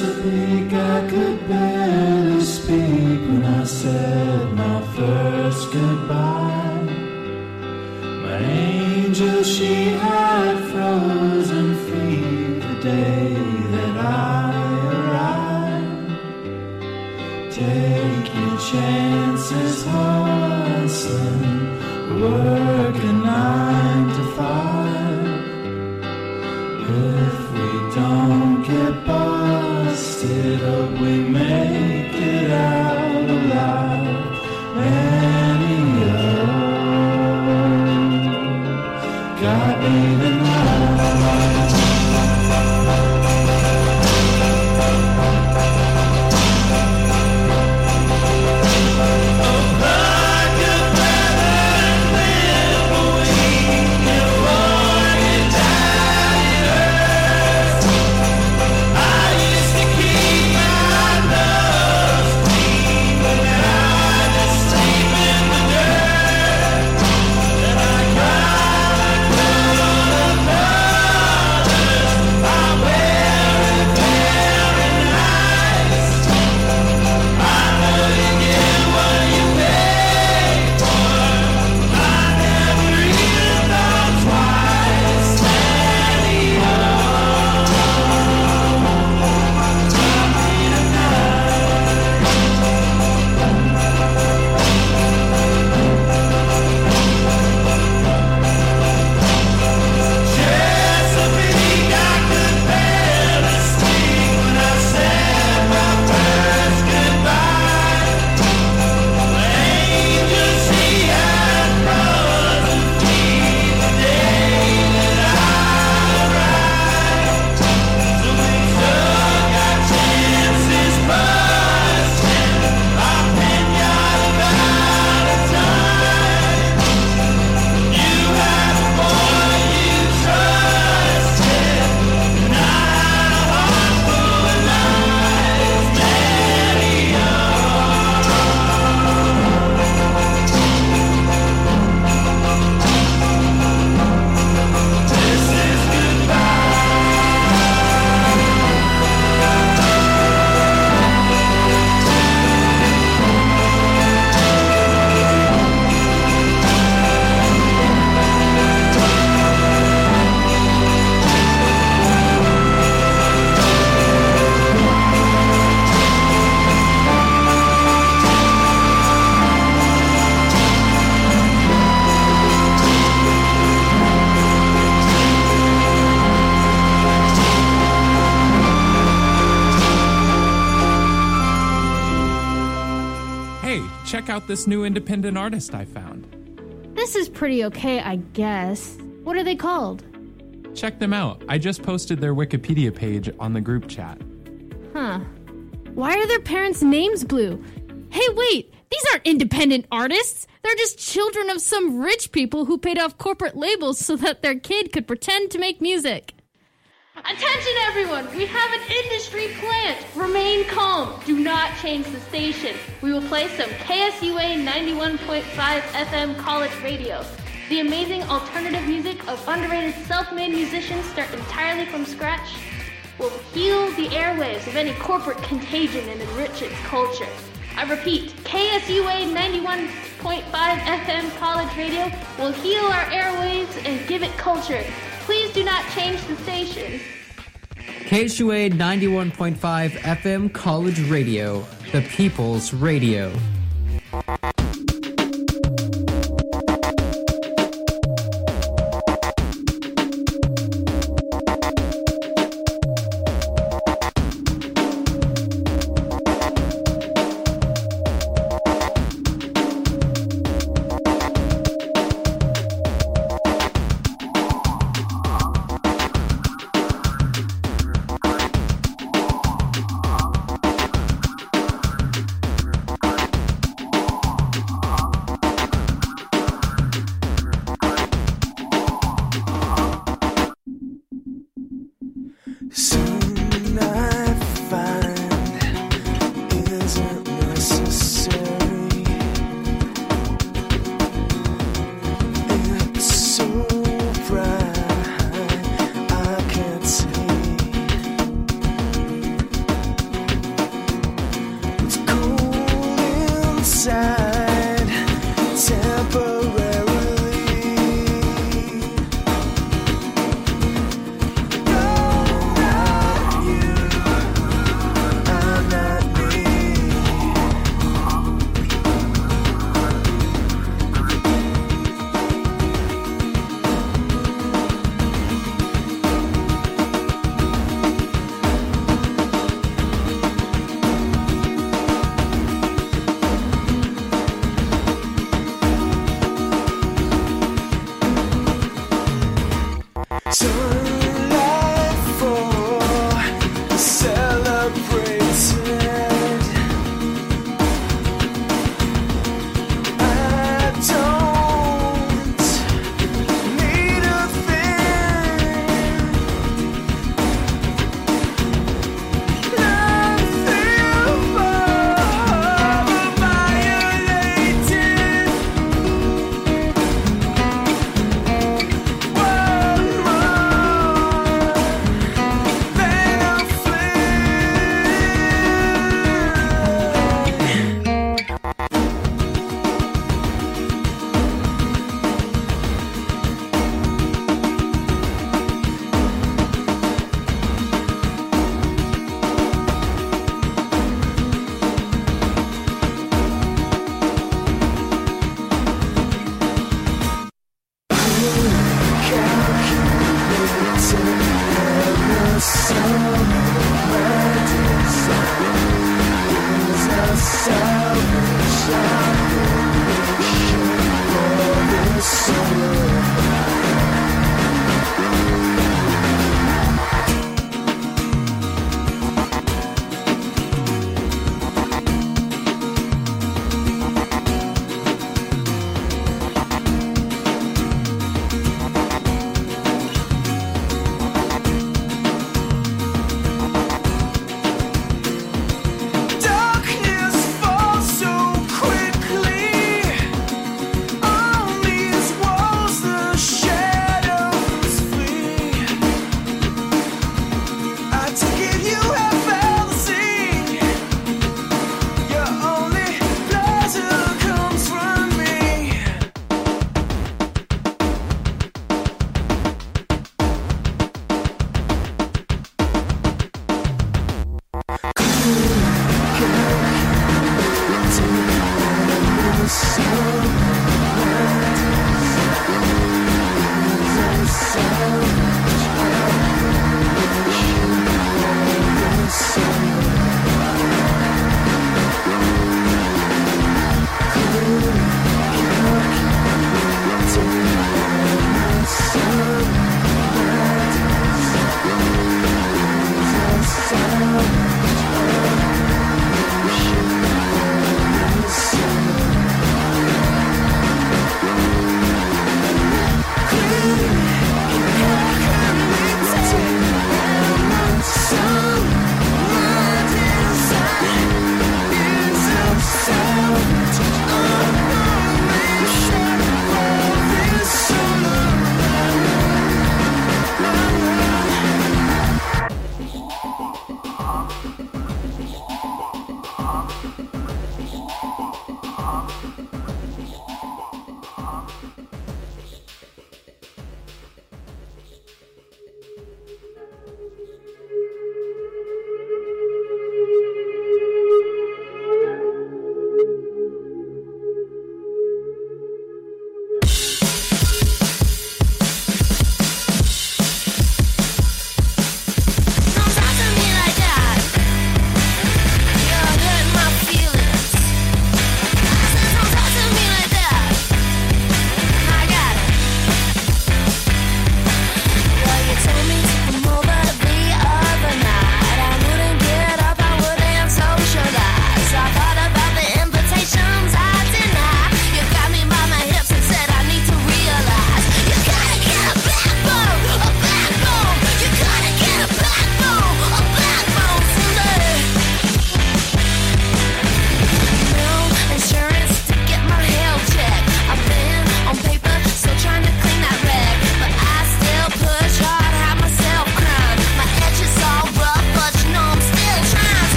Chesapeake, I could barely speak when I said this new independent artist I found. This is pretty okay, I guess. What are they called? Check them out. I just posted their Wikipedia page on the group chat. Huh. Why are their parents' names blue? Hey, wait! These aren't independent artists! They're just children of some rich people who paid off corporate labels so that their kid could pretend to make music. Attention everyone, we have an industry plant. Remain calm. Do not change the station. We will play some KSUA 91.5 FM college radio. The amazing alternative music of underrated self-made musicians start entirely from scratch will heal the airwaves of any corporate contagion and enrich its culture. I repeat, KSUA 91.5 FM college radio will heal our airwaves and give it culture. Please do not change the station. KSUA 91.5 FM College Radio, the people's radio.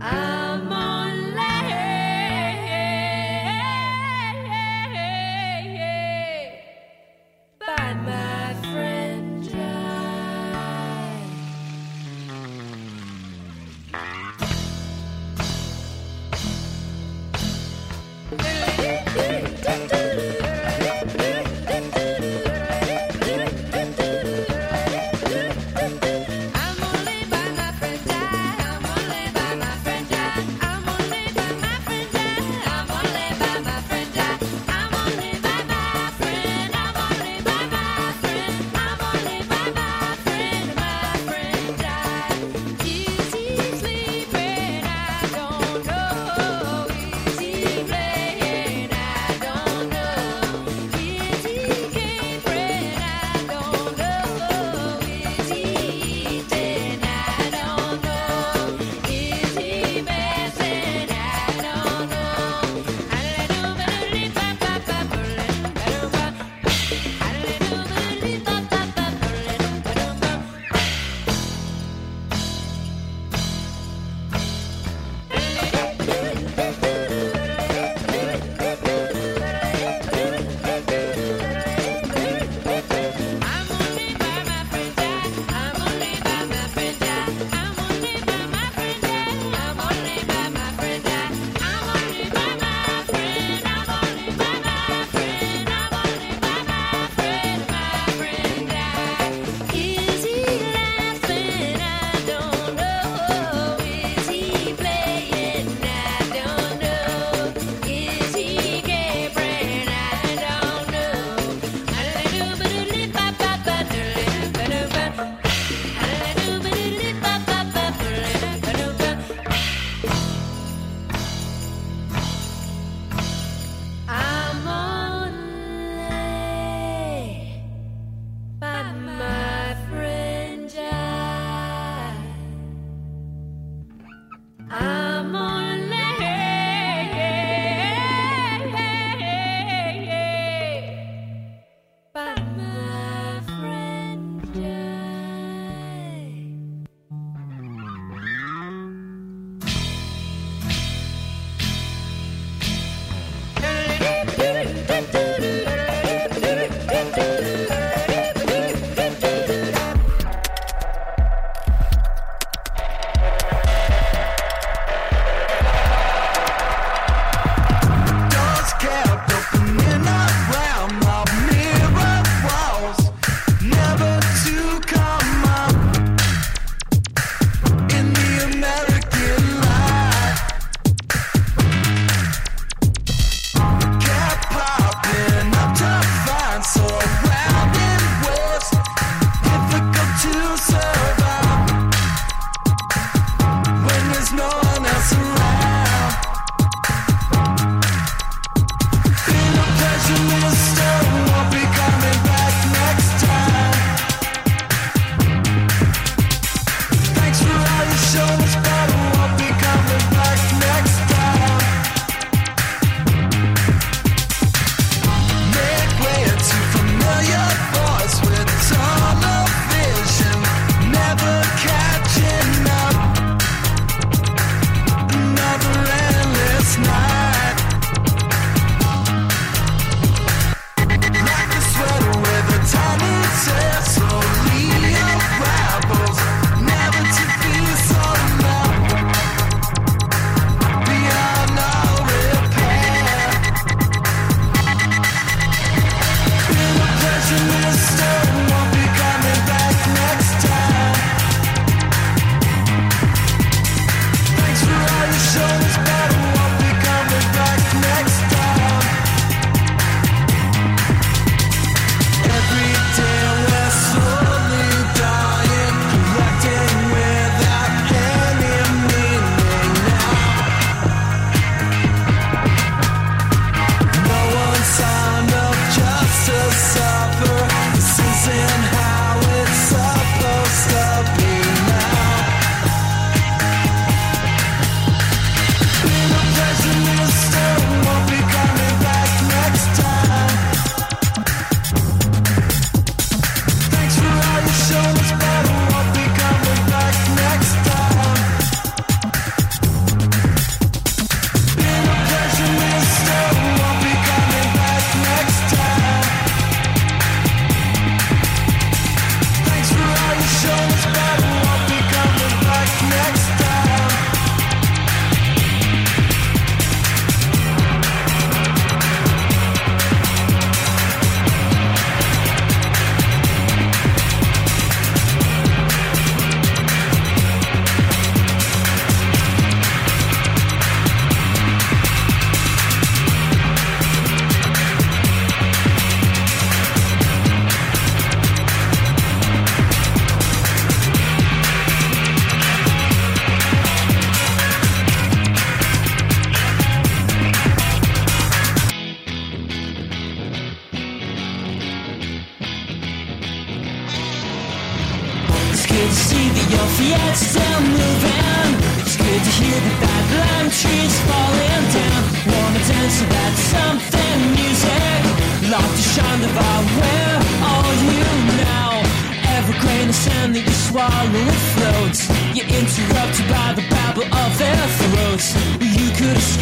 I'm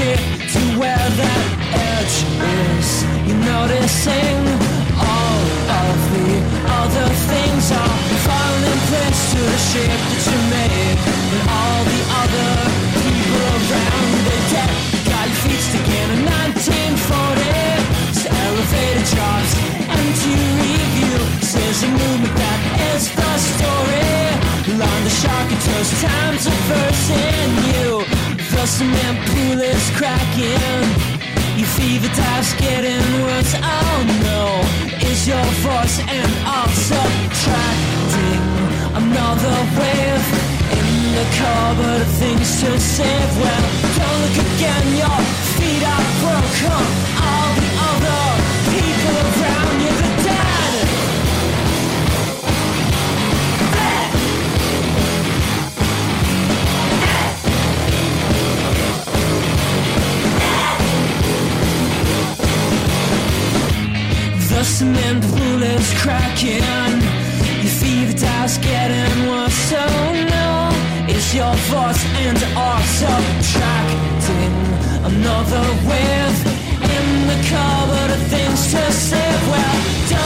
escape to where that edge is. You're noticing all of the other things are falling in to the shape The cement pool is cracking. Your fever dive's getting worse. Oh no, is your voice and all subtracting another wave in the cupboard of things to save? Well, don't look again. Your feet are broken. The cement pool is cracking. Your fever dive's getting worse. So no, it's your voice and are subtracting another wave in the cupboard of things to save. Well,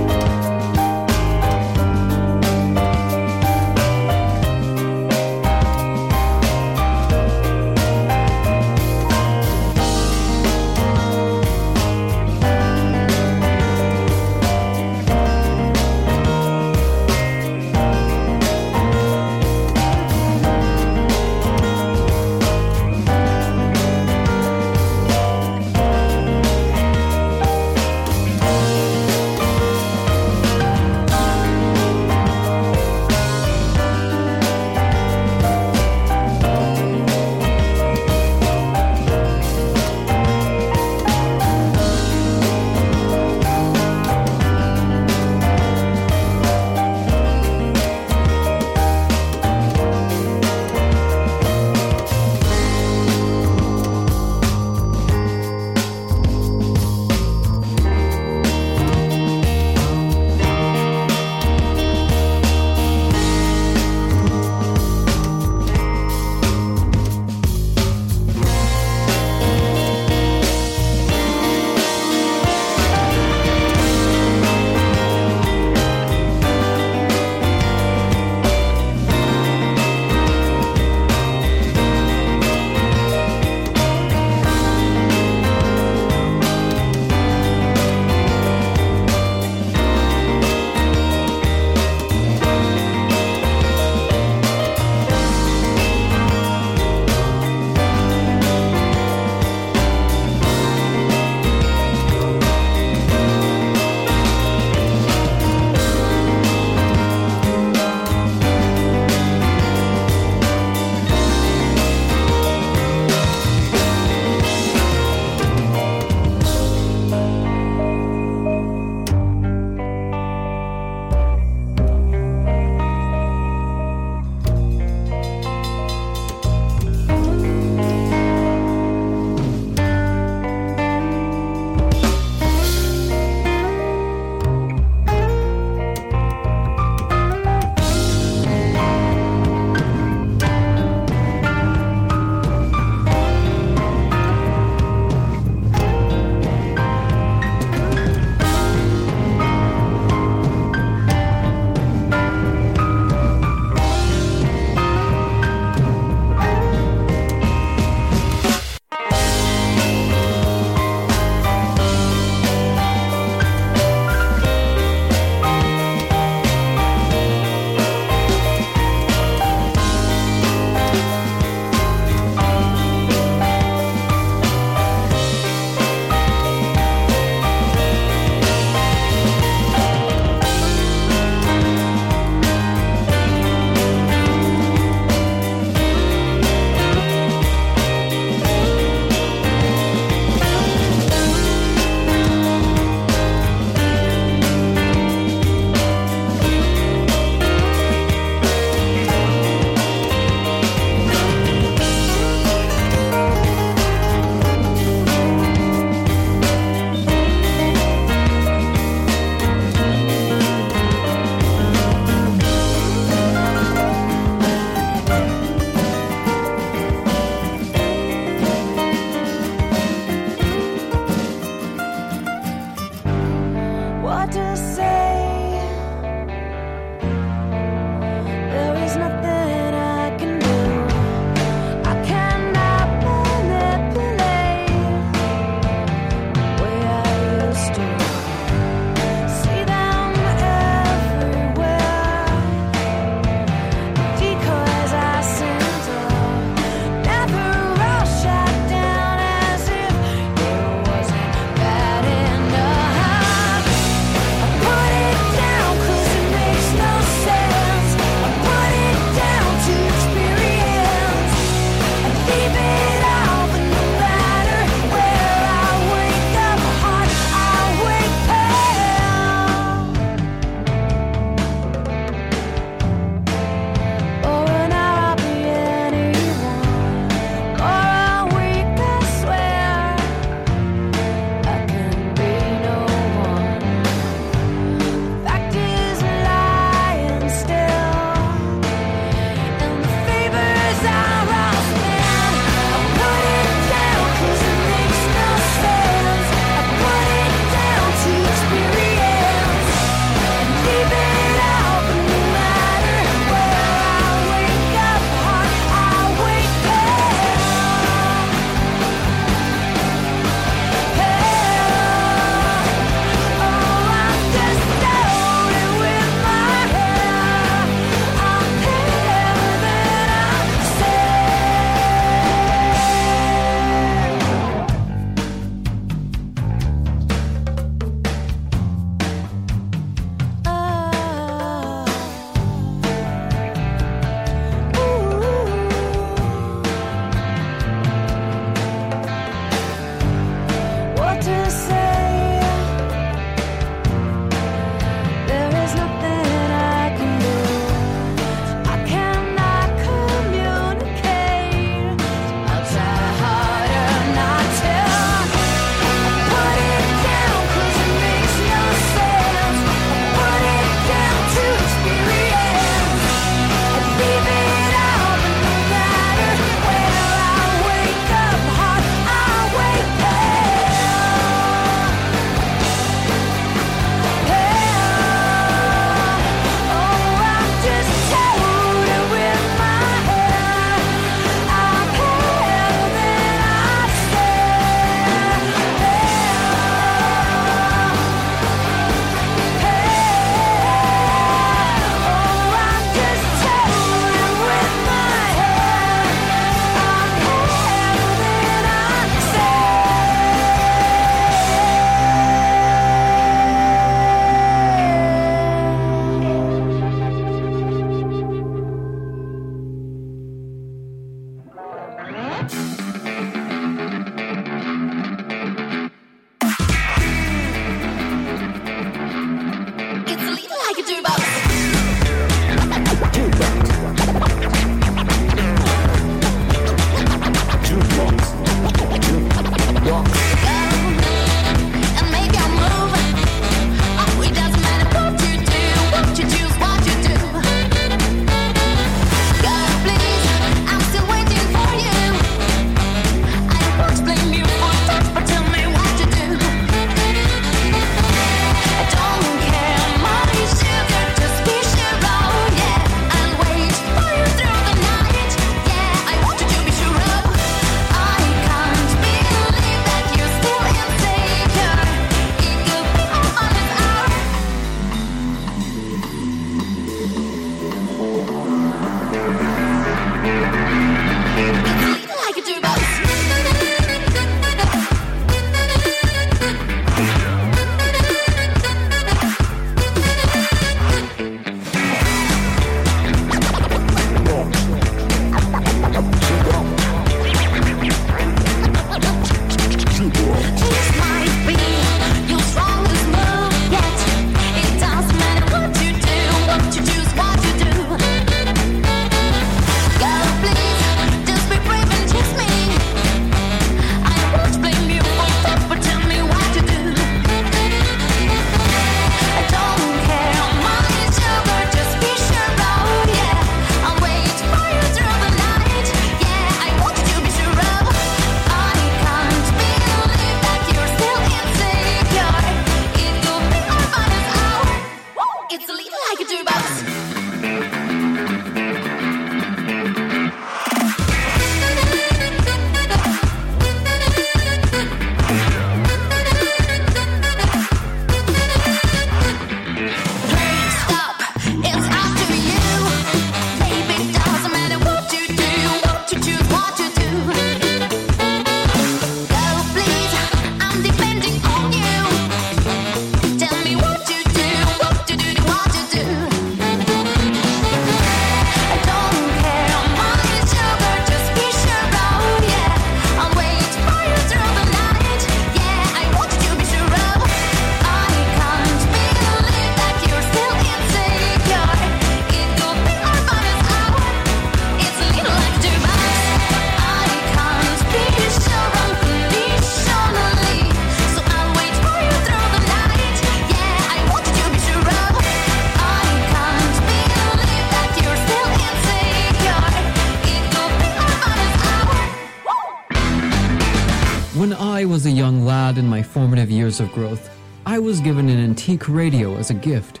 of growth, I was given an antique radio as a gift.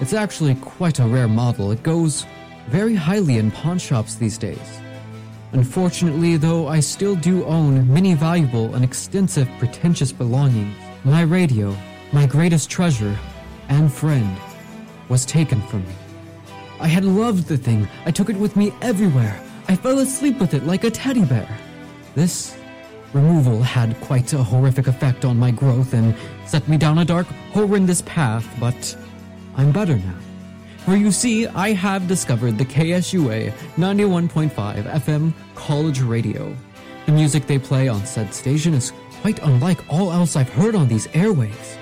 It's actually quite a rare model. It goes very highly in pawn shops these days. Unfortunately, though, I still do own many valuable and extensive pretentious belongings. My radio, my greatest treasure and friend, was taken from me. I had loved the thing. I took it with me everywhere. I fell asleep with it like a teddy bear. This removal had quite a horrific effect on my growth and set me down a dark, horrendous path, but I'm better now. For you see, I have discovered the KSUA 91.5 FM college radio. The music they play on said station is quite unlike all else I've heard on these airwaves.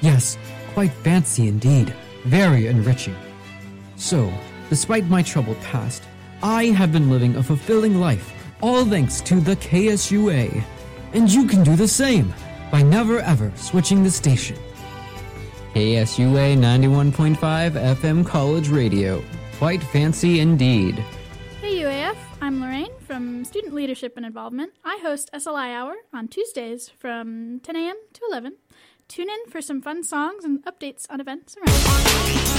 Yes, quite fancy indeed, very enriching. So, despite my troubled past, I have been living a fulfilling life, all thanks to the KSUA. And you can do the same by never ever switching the station. KSUA 91.5 FM College Radio. Quite fancy indeed. Hey UAF, I'm Lorraine from Student Leadership and Involvement. I host SLI Hour on Tuesdays from 10 a.m. to 11. Tune in for some fun songs and updates on events around.